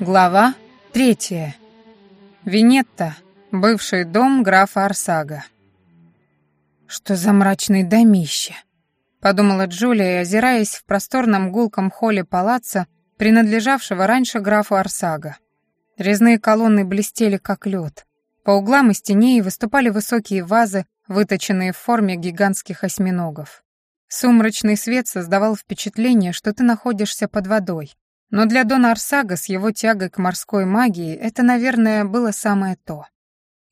Глава третья. Винетта. Бывший дом графа Арсага. «Что за мрачный домище?» — подумала Джулия, озираясь в просторном гулком холле палаца, принадлежавшего раньше графу Арсага. Резные колонны блестели, как лед. По углам и стене выступали высокие вазы, выточенные в форме гигантских осьминогов. Сумрачный свет создавал впечатление, что ты находишься под водой. Но для Дона Арсага с его тягой к морской магии это, наверное, было самое то.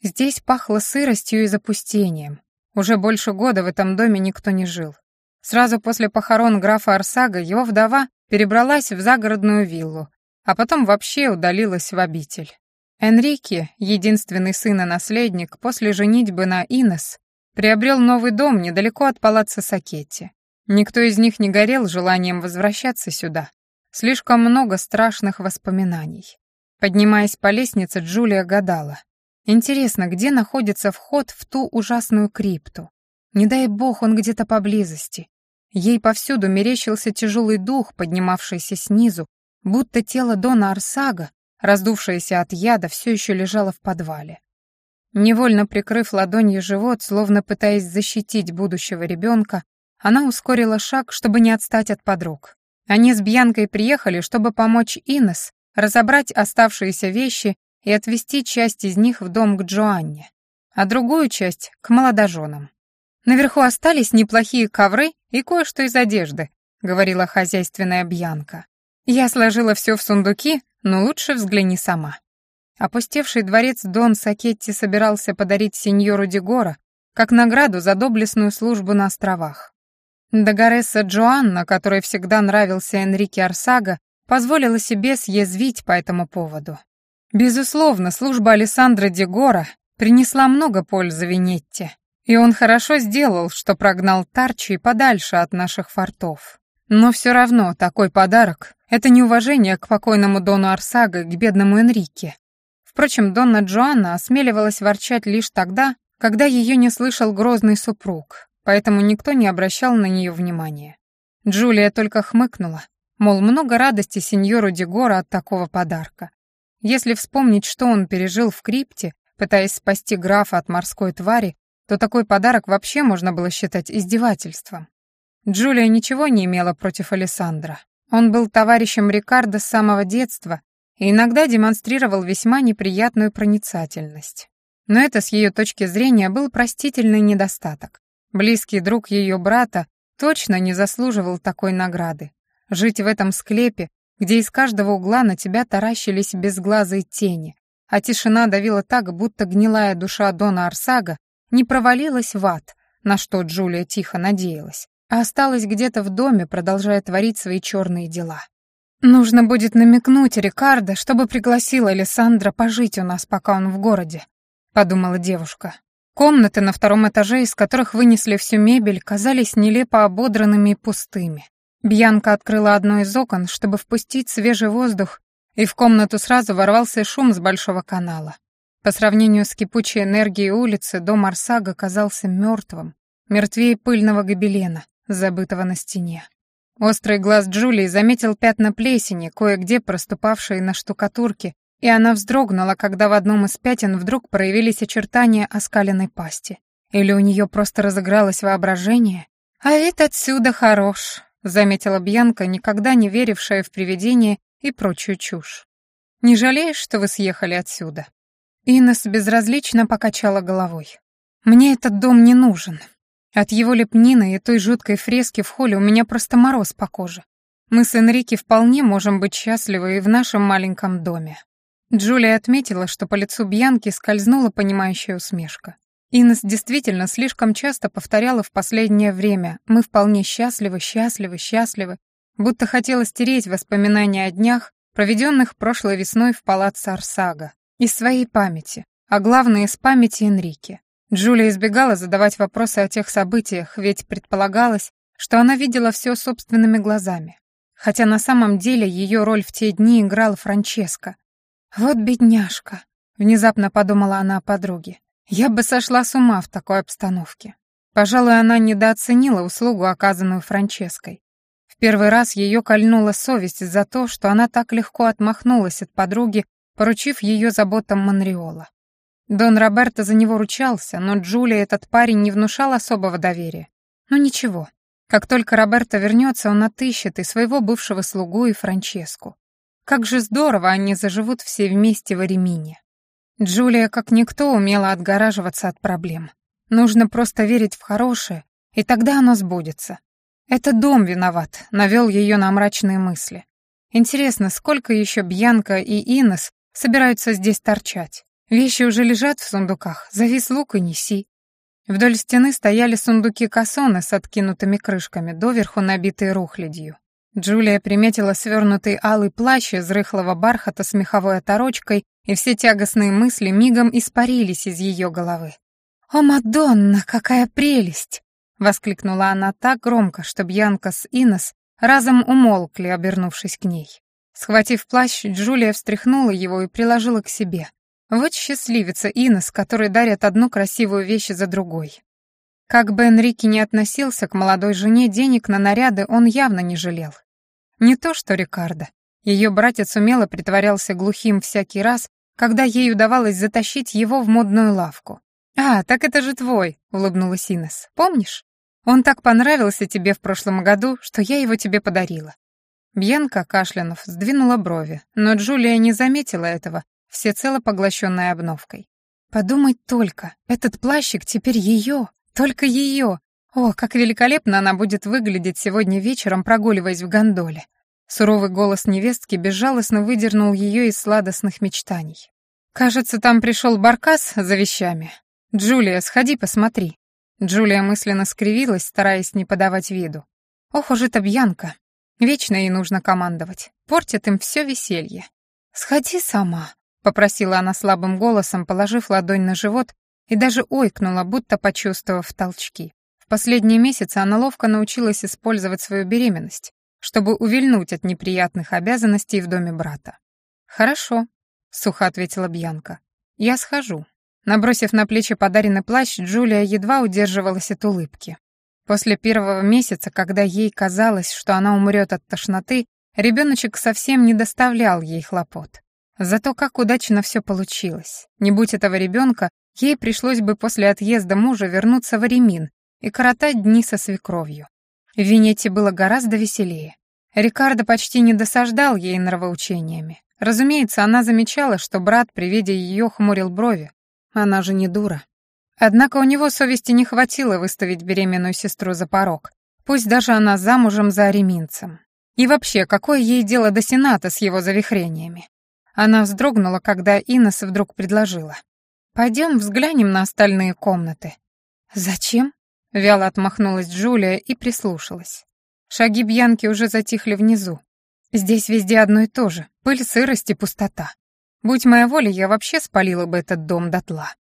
Здесь пахло сыростью и запустением. Уже больше года в этом доме никто не жил. Сразу после похорон графа Арсага его вдова перебралась в загородную виллу, а потом вообще удалилась в обитель. Энрике, единственный сын и наследник, после женитьбы на Инес, приобрел новый дом недалеко от палаца Сакетти. Никто из них не горел желанием возвращаться сюда. Слишком много страшных воспоминаний. Поднимаясь по лестнице, Джулия гадала. Интересно, где находится вход в ту ужасную крипту? Не дай бог он где-то поблизости. Ей повсюду мерещился тяжелый дух, поднимавшийся снизу, будто тело Дона Арсага, раздувшееся от яда, все еще лежало в подвале. Невольно прикрыв ладонью живот, словно пытаясь защитить будущего ребенка, она ускорила шаг, чтобы не отстать от подруг. Они с Бьянкой приехали, чтобы помочь Инес разобрать оставшиеся вещи и отвезти часть из них в дом к Джоанне, а другую часть — к молодоженам. Наверху остались неплохие ковры и кое-что из одежды, говорила хозяйственная Бьянка. Я сложила все в сундуки, но лучше взгляни сама. Опустевший дворец Дон Сакетти собирался подарить сеньору Дегора как награду за доблестную службу на островах. Дагаресса Джоанна, которой всегда нравился Энрике Арсага, позволила себе съязвить по этому поводу. Безусловно, служба Алессандро Дегора принесла много пользы Винетте, и он хорошо сделал, что прогнал Тарчи подальше от наших фортов. Но все равно такой подарок — это неуважение к покойному Дону Арсага к бедному Энрике. Впрочем, Донна Джоанна осмеливалась ворчать лишь тогда, когда ее не слышал грозный супруг, поэтому никто не обращал на нее внимания. Джулия только хмыкнула, мол, много радости сеньору Дегора от такого подарка. Если вспомнить, что он пережил в крипте, пытаясь спасти графа от морской твари, то такой подарок вообще можно было считать издевательством. Джулия ничего не имела против Александра. Он был товарищем Рикардо с самого детства и иногда демонстрировал весьма неприятную проницательность. Но это с ее точки зрения был простительный недостаток. Близкий друг ее брата точно не заслуживал такой награды. Жить в этом склепе, где из каждого угла на тебя таращились безглазые тени, а тишина давила так, будто гнилая душа Дона Арсага не провалилась в ад, на что Джулия тихо надеялась, а осталась где-то в доме, продолжая творить свои черные дела. «Нужно будет намекнуть Рикардо, чтобы пригласил Александра пожить у нас, пока он в городе», — подумала девушка. Комнаты на втором этаже, из которых вынесли всю мебель, казались нелепо ободранными и пустыми. Бьянка открыла одно из окон, чтобы впустить свежий воздух, и в комнату сразу ворвался шум с большого канала. По сравнению с кипучей энергией улицы, дом Арсага казался мертвым, мертвее пыльного гобелена, забытого на стене. Острый глаз Джулии заметил пятна плесени, кое-где проступавшие на штукатурке, и она вздрогнула, когда в одном из пятен вдруг проявились очертания оскаленной пасти. Или у нее просто разыгралось воображение? «А вид отсюда хорош», — заметила Бьянка, никогда не верившая в привидения и прочую чушь. «Не жалеешь, что вы съехали отсюда?» Инес безразлично покачала головой. «Мне этот дом не нужен. От его лепнины и той жуткой фрески в холле у меня просто мороз по коже. Мы с Энрике вполне можем быть счастливы и в нашем маленьком доме». Джулия отметила, что по лицу Бьянки скользнула понимающая усмешка. Инес действительно слишком часто повторяла в последнее время «мы вполне счастливы, счастливы, счастливы», будто хотела стереть воспоминания о днях, проведенных прошлой весной в палаце Арсага, из своей памяти, а главное, из памяти Энрике. Джулия избегала задавать вопросы о тех событиях, ведь предполагалось, что она видела все собственными глазами. Хотя на самом деле ее роль в те дни играл Франческо. «Вот бедняжка», — внезапно подумала она о подруге. «Я бы сошла с ума в такой обстановке». Пожалуй, она недооценила услугу, оказанную Франческой. первый раз ее кольнула совесть за то, что она так легко отмахнулась от подруги, поручив ее заботам Монреола. Дон Роберто за него ручался, но Джулия этот парень не внушал особого доверия. Ну ничего, как только Роберто вернется, он отыщет и своего бывшего слугу, и Франческу. Как же здорово они заживут все вместе в Аремине. Джулия, как никто, умела отгораживаться от проблем. Нужно просто верить в хорошее, и тогда оно сбудется. Это дом виноват, навел ее на мрачные мысли. Интересно, сколько еще Бьянка и Инес собираются здесь торчать? Вещи уже лежат в сундуках, зови слуг и неси. Вдоль стены стояли сундуки-кассоны с откинутыми крышками, доверху набитые рухлядью. Джулия приметила свернутый алый плащ из рыхлого бархата с меховой оторочкой, и все тягостные мысли мигом испарились из ее головы. «О, Мадонна, какая прелесть!» — воскликнула она так громко, что Бьянка с Инес разом умолкли, обернувшись к ней. Схватив плащ, Джулия встряхнула его и приложила к себе. Вот счастливица Инес, которой дарят одну красивую вещь за другой. Как бы Энрике не относился к молодой жене, денег на наряды он явно не жалел. Не то что Рикардо. Ее братец умело притворялся глухим всякий раз, когда ей удавалось затащить его в модную лавку. «А, так это же твой», — улыбнулась Инес. «Помнишь? Он так понравился тебе в прошлом году, что я его тебе подарила». Бьянка, кашлянув, сдвинула брови, но Джулия не заметила этого всецело поглощенная обновкой. Подумать только, этот плащик теперь ее, только ее. О, как великолепно она будет выглядеть сегодня вечером, прогуливаясь в гондоле. Суровый голос невестки безжалостно выдернул ее из сладостных мечтаний. «Кажется, там пришел Баркас за вещами. Джулия, сходи, посмотри». Джулия мысленно скривилась, стараясь не подавать виду. «Ох уж эта Бьянка. Вечно ей нужно командовать. Портит им все веселье». «Сходи сама», — попросила она слабым голосом, положив ладонь на живот, и даже ойкнула, будто почувствовав толчки. В последние месяцы она ловко научилась использовать свою беременность, чтобы увильнуть от неприятных обязанностей в доме брата. «Хорошо», — сухо ответила Бьянка. «Я схожу». Набросив на плечи подаренный плащ, Джулия едва удерживалась от улыбки. После первого месяца, когда ей казалось, что она умрет от тошноты, ребеночек совсем не доставлял ей хлопот. Зато как удачно все получилось. Не будь этого ребенка, ей пришлось бы после отъезда мужа вернуться в Аремин и коротать дни со свекровью. В Венете было гораздо веселее. Рикардо почти не досаждал ей нравоучениями. Разумеется, она замечала, что брат при виде ее хмурил брови. Она же не дура. Однако у него совести не хватило выставить беременную сестру за порог, пусть даже она замужем за ареминцем. И вообще, какое ей дело до Сената с его завихрениями? Она вздрогнула, когда Инес вдруг предложила. «Пойдем взглянем на остальные комнаты». «Зачем?» — вяло отмахнулась Джулия и прислушалась. Шаги Бьянки уже затихли внизу. Здесь везде одно и то же — пыль, сырость и пустота. Будь моя воля, я вообще спалила бы этот дом дотла.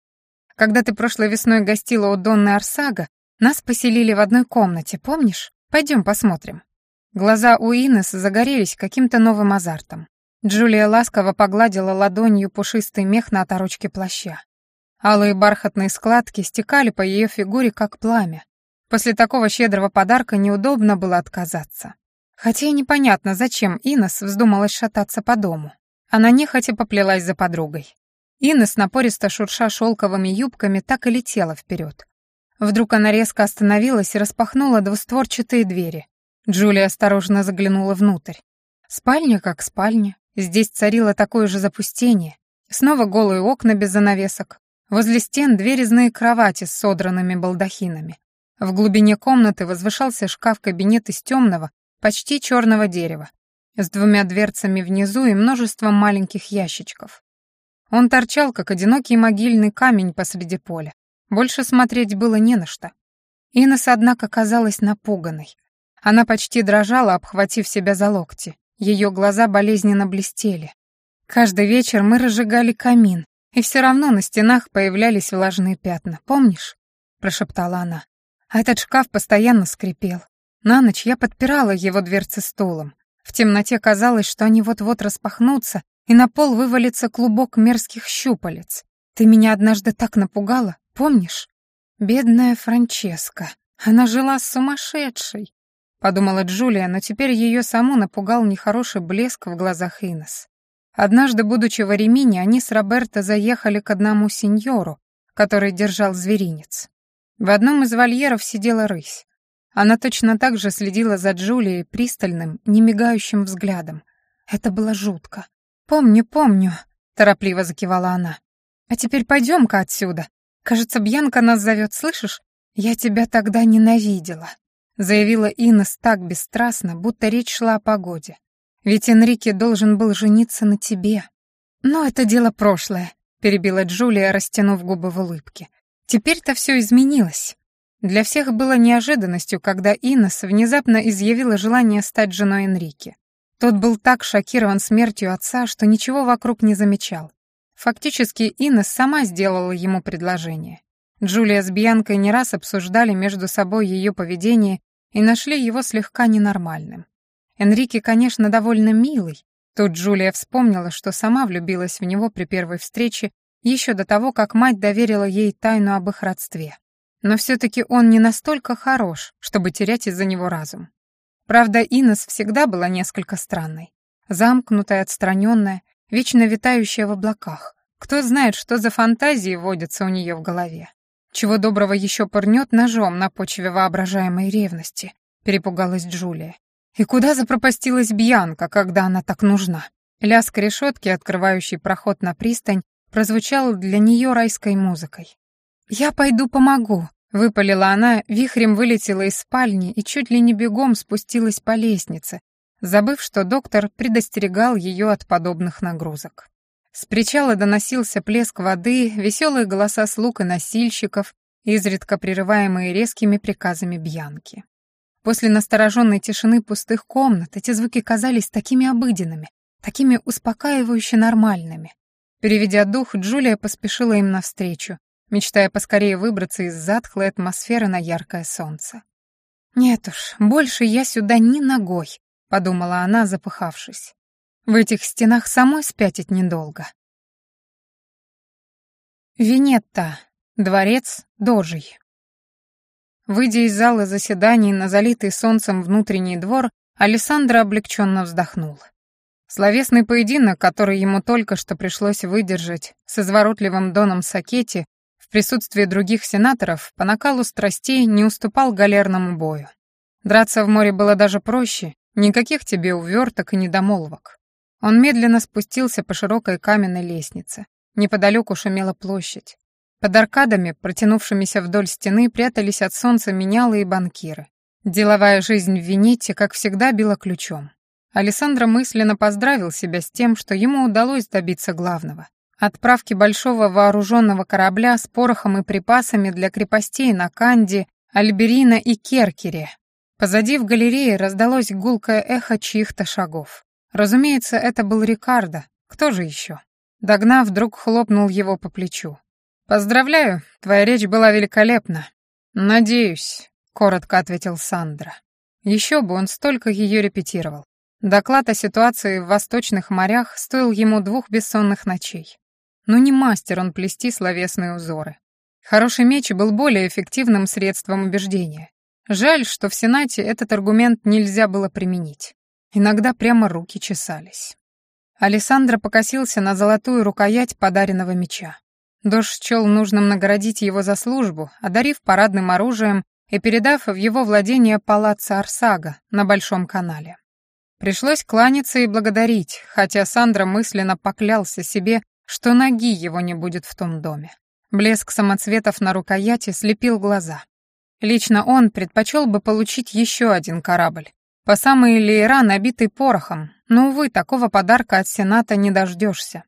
Когда ты прошлой весной гостила у Донны Арсага, нас поселили в одной комнате, помнишь? Пойдем посмотрим». Глаза у Инес загорелись каким-то новым азартом. Джулия ласково погладила ладонью пушистый мех на оторочке плаща. Алые бархатные складки стекали по ее фигуре, как пламя. После такого щедрого подарка неудобно было отказаться. Хотя и непонятно, зачем Инес вздумалась шататься по дому. Она нехотя поплелась за подругой. Инес, напористо шурша шелковыми юбками, так и летела вперед. Вдруг она резко остановилась и распахнула двустворчатые двери. Джулия осторожно заглянула внутрь. Спальня как спальня, Здесь царило такое же запустение. Снова голые окна без занавесок. Возле стен две резные кровати с содранными балдахинами. В глубине комнаты возвышался шкаф-кабинет из темного, почти черного дерева, с двумя дверцами внизу и множеством маленьких ящичков. Он торчал, как одинокий могильный камень посреди поля. Больше смотреть было не на что. Инесса, однако, казалась напуганной. Она почти дрожала, обхватив себя за локти. Ее глаза болезненно блестели. Каждый вечер мы разжигали камин, и все равно на стенах появлялись влажные пятна, помнишь? прошептала она. А этот шкаф постоянно скрипел. На ночь я подпирала его дверцы стулом. В темноте казалось, что они вот-вот распахнутся, и на пол вывалится клубок мерзких щупалец. Ты меня однажды так напугала, помнишь? Бедная Франческа. Она жила сумасшедшей. Подумала Джулия, но теперь ее саму напугал нехороший блеск в глазах Инес. Однажды, будучи в Аремине, они с Роберто заехали к одному сеньору, который держал зверинец. В одном из вольеров сидела рысь. Она точно так же следила за Джулией пристальным, немигающим взглядом. Это было жутко. «Помню, помню», — торопливо закивала она. «А теперь пойдем-ка отсюда. Кажется, Бьянка нас зовет, слышишь? Я тебя тогда ненавидела», — заявила Инес так бесстрастно, будто речь шла о погоде. «Ведь Энрике должен был жениться на тебе». «Но это дело прошлое», — перебила Джулия, растянув губы в улыбке. «Теперь-то все изменилось». Для всех было неожиданностью, когда Инес внезапно изъявила желание стать женой Энрике. Тот был так шокирован смертью отца, что ничего вокруг не замечал. Фактически Инес сама сделала ему предложение. Джулия с Бьянкой не раз обсуждали между собой ее поведение и нашли его слегка ненормальным. Энрике, конечно, довольно милый. Тут Джулия вспомнила, что сама влюбилась в него при первой встрече еще до того, как мать доверила ей тайну об их родстве. Но все-таки он не настолько хорош, чтобы терять из-за него разум. Правда, Инес всегда была несколько странной. Замкнутая, отстраненная, вечно витающая в облаках. Кто знает, что за фантазии водятся у нее в голове. Чего доброго еще пырнет ножом на почве воображаемой ревности, перепугалась Джулия. И куда запропастилась Бьянка, когда она так нужна? Лязг решетки, открывающий проход на пристань, прозвучал для нее райской музыкой. «Я пойду помогу», Выпалила она, вихрем вылетела из спальни и чуть ли не бегом спустилась по лестнице, забыв, что доктор предостерегал ее от подобных нагрузок. С причала доносился плеск воды, веселые голоса слуг и носильщиков, изредка прерываемые резкими приказами Бьянки. После настороженной тишины пустых комнат эти звуки казались такими обыденными, такими успокаивающе нормальными. Переведя дух, Джулия поспешила им навстречу, мечтая поскорее выбраться из затхлой атмосферы на яркое солнце. «Нет уж, больше я сюда ни ногой», — подумала она, запыхавшись. «В этих стенах самой спятить недолго». Венетта. Дворец Дожий. Выйдя из зала заседаний на залитый солнцем внутренний двор, Александра облегченно вздохнул. Словесный поединок, который ему только что пришлось выдержать с изворотливым Доном Сакетти, в присутствии других сенаторов по накалу страстей не уступал галерному бою. Драться в море было даже проще, никаких тебе уверток и недомолвок. Он медленно спустился по широкой каменной лестнице. Неподалеку шумела площадь. Под аркадами, протянувшимися вдоль стены, прятались от солнца менялы и банкиры. Деловая жизнь в Венете, как всегда, била ключом. Александра мысленно поздравил себя с тем, что ему удалось добиться главного. Отправки большого вооруженного корабля с порохом и припасами для крепостей на Канде, Альберина и Керкере. Позади в галерее раздалось гулкое эхо чьих-то шагов. Разумеется, это был Рикардо. Кто же еще? Догнав, вдруг хлопнул его по плечу. «Поздравляю, твоя речь была великолепна». «Надеюсь», — коротко ответил Сандра. Еще бы он столько ее репетировал. Доклад о ситуации в восточных морях стоил ему двух бессонных ночей. Но не мастер он плести словесные узоры. Хороший меч был более эффективным средством убеждения. Жаль, что в Сенате этот аргумент нельзя было применить. Иногда прямо руки чесались. Александра покосился на золотую рукоять подаренного меча. Дож счел нужным наградить его за службу, одарив парадным оружием и передав в его владение палаца Арсага на Большом канале. Пришлось кланяться и благодарить, хотя Сандра мысленно поклялся себе, что ноги его не будет в том доме. Блеск самоцветов на рукояти слепил глаза. Лично он предпочел бы получить еще один корабль, по самые леера, набитый порохом, но, увы, такого подарка от Сената не дождешься.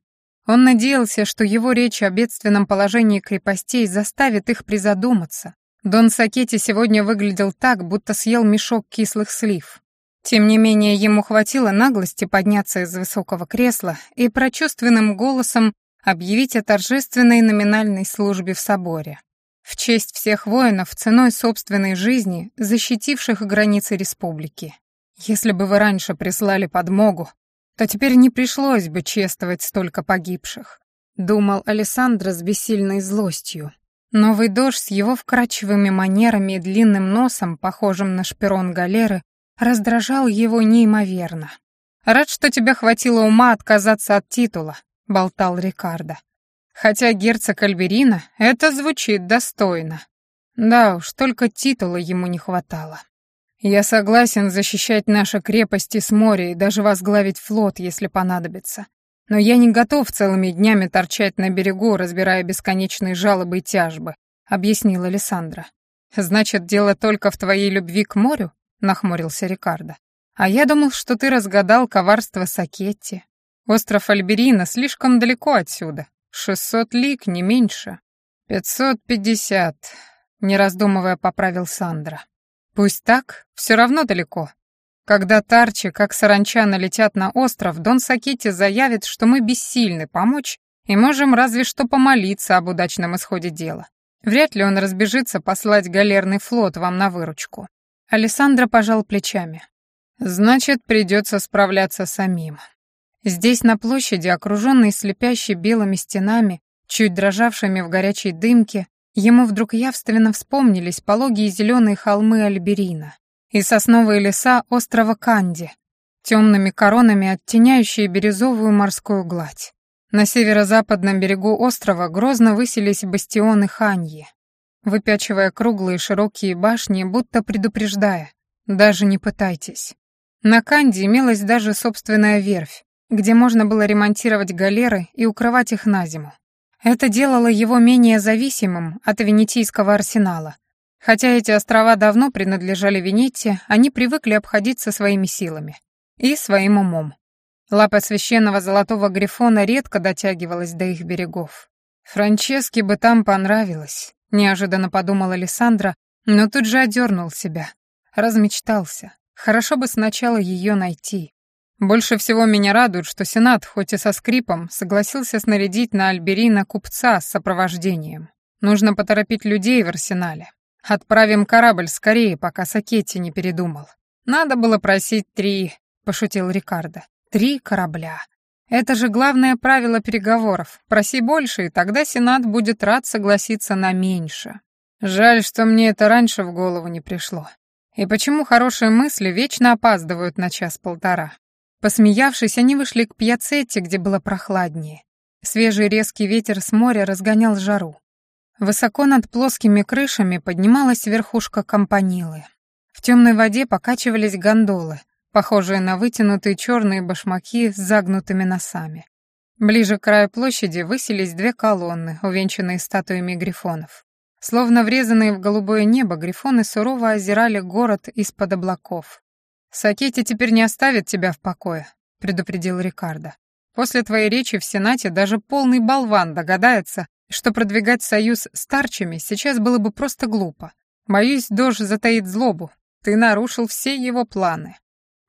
Он надеялся, что его речь о бедственном положении крепостей заставит их призадуматься. Дон Сакетти сегодня выглядел так, будто съел мешок кислых слив. Тем не менее, ему хватило наглости подняться из высокого кресла и прочувственным голосом объявить о торжественной номинальной службе в соборе. В честь всех воинов ценой собственной жизни, защитивших границы республики. Если бы вы раньше прислали подмогу, то теперь не пришлось бы чествовать столько погибших, думал Александр с бессильной злостью. Новый дождь с его вкрадчивыми манерами и длинным носом, похожим на шпирон галеры, раздражал его неимоверно. «Рад, что тебе хватило ума отказаться от титула», — болтал Рикардо. «Хотя герцог Альберина — это звучит достойно. Да уж, только титула ему не хватало. Я согласен защищать наши крепости с моря и даже возглавить флот, если понадобится. Но я не готов целыми днями торчать на берегу, разбирая бесконечные жалобы и тяжбы», — объяснила Александра. «Значит, дело только в твоей любви к морю?» — нахмурился Рикардо. «А я думал, что ты разгадал коварство Сакетти. Остров Альберина слишком далеко отсюда. Шестьсот лиг, не меньше». «Пятьсот пятьдесят», — не раздумывая поправил Сандра. «Пусть так, все равно далеко. Когда Тарчи, как саранча, налетят на остров, Дон Сакетти заявит, что мы бессильны помочь и можем разве что помолиться об удачном исходе дела. Вряд ли он разбежится послать галерный флот вам на выручку. Алессандро пожал плечами. «Значит, придется справляться самим». Здесь, на площади, окруженной слепящей белыми стенами, чуть дрожавшими в горячей дымке, ему вдруг явственно вспомнились пологие зеленые холмы Альберина и сосновые леса острова Канди, темными коронами оттеняющие бирюзовую морскую гладь. На северо-западном берегу острова грозно высились бастионы Ханьи, выпячивая круглые широкие башни, будто предупреждая, даже не пытайтесь. На Канде имелась даже собственная верфь, где можно было ремонтировать галеры и укрывать их на зиму. Это делало его менее зависимым от венетийского арсенала. Хотя эти острова давно принадлежали Венетии, они привыкли обходиться своими силами и своим умом. Лапа священного золотого грифона редко дотягивалась до их берегов. Франческе бы там понравилось. Неожиданно подумал Александра, но тут же одернул себя. Размечтался. Хорошо бы сначала ее найти. Больше всего меня радует, что Сенат, хоть и со скрипом, согласился снарядить на Альберина купца с сопровождением. Нужно поторопить людей в арсенале. Отправим корабль скорее, пока Сакетти не передумал. Надо было просить три, пошутил Рикардо. Три корабля. Это же главное правило переговоров. Проси больше, и тогда Сенат будет рад согласиться на меньше. Жаль, что мне это раньше в голову не пришло. И почему хорошие мысли вечно опаздывают на час-полтора? Посмеявшись, они вышли к пьяцетте, где было прохладнее. Свежий резкий ветер с моря разгонял жару. Высоко над плоскими крышами поднималась верхушка компанилы. В темной воде покачивались гондолы, похожие на вытянутые черные башмаки с загнутыми носами. Ближе к краю площади высились две колонны, увенчанные статуями грифонов. Словно врезанные в голубое небо, грифоны сурово озирали город из-под облаков. «Сакетти теперь не оставит тебя в покое», — предупредил Рикардо. «После твоей речи в Сенате даже полный болван догадается, что продвигать союз с тарчами сейчас было бы просто глупо. Боюсь, Дож затаит злобу. Ты нарушил все его планы.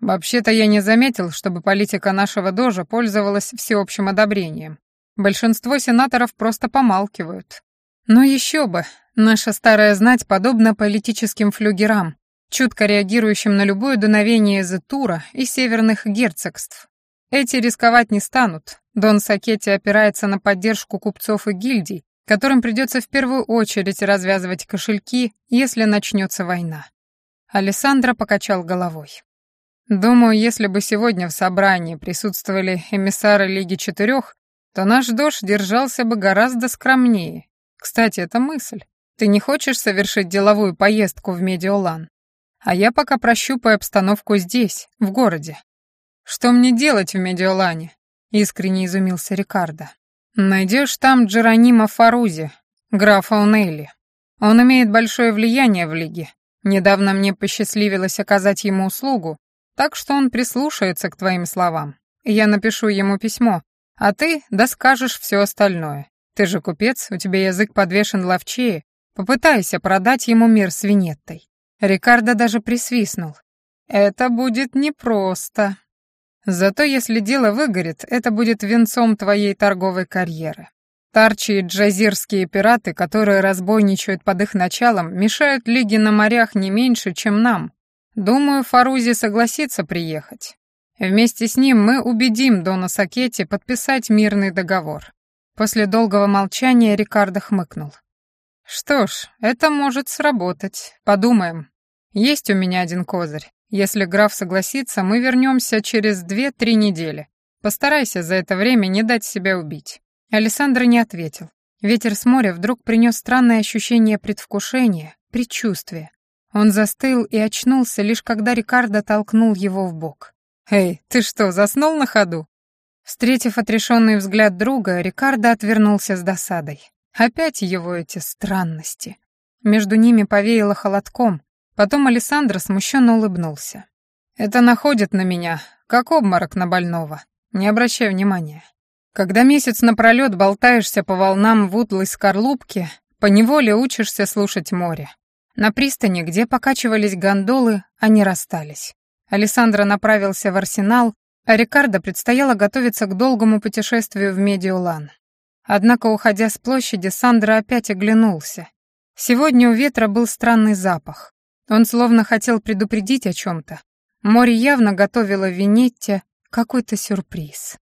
Вообще-то я не заметил, чтобы политика нашего дожа пользовалась всеобщим одобрением. Большинство сенаторов просто помалкивают. Но еще бы, наша старая знать подобна политическим флюгерам, чутко реагирующим на любое дуновение из Тура и северных герцогств. Эти рисковать не станут. Дон Сакетти опирается на поддержку купцов и гильдий, которым придется в первую очередь развязывать кошельки, если начнется война. Алессандро покачал головой. Думаю, если бы сегодня в собрании присутствовали эмиссары Лиги Четырех, то наш дождь держался бы гораздо скромнее. Кстати, это мысль. Ты не хочешь совершить деловую поездку в Медиолан? А я пока прощупаю обстановку здесь, в городе. Что мне делать в Медиолане? Искренне изумился Рикардо. Найдешь там Джеронима Фарузи, графа Унелли. Он имеет большое влияние в Лиге. Недавно мне посчастливилось оказать ему услугу, так что он прислушается к твоим словам. Я напишу ему письмо, а ты доскажешь все остальное. Ты же купец, у тебя язык подвешен ловчее. Попытайся продать ему мир с Винеттой». Рикардо даже присвистнул. «Это будет непросто. Зато если дело выгорит, это будет венцом твоей торговой карьеры. Тарчи и джазирские пираты, которые разбойничают под их началом, мешают Лиге на морях не меньше, чем нам, Думаю, Фарузи согласится приехать. Вместе с ним мы убедим Дона Сакетти подписать мирный договор. После долгого молчания Рикардо хмыкнул. Что ж, это может сработать. Подумаем. Есть у меня один козырь. Если граф согласится, мы вернемся через две-три недели. Постарайся за это время не дать себя убить». Александр не ответил. Ветер с моря вдруг принес странное ощущение предвкушения, предчувствия. Он застыл и очнулся, лишь когда Рикардо толкнул его в бок. «Эй, ты что, заснул на ходу?» Встретив отрешенный взгляд друга, Рикардо отвернулся с досадой. Опять его эти странности. Между ними повеяло холодком, потом Александр смущенно улыбнулся. «Это находит на меня, как обморок на больного. Не обращай внимания. Когда месяц напролёт болтаешься по волнам в утлой скорлупке, поневоле учишься слушать море. На пристани, где покачивались гондолы, они расстались. Александра направился в арсенал, а Рикардо предстояло готовиться к долгому путешествию в Медиолан. Однако, уходя с площади, Сандра опять оглянулся. Сегодня у ветра был странный запах. Он словно хотел предупредить о чем-то. Море явно готовило Венетте какой-то сюрприз.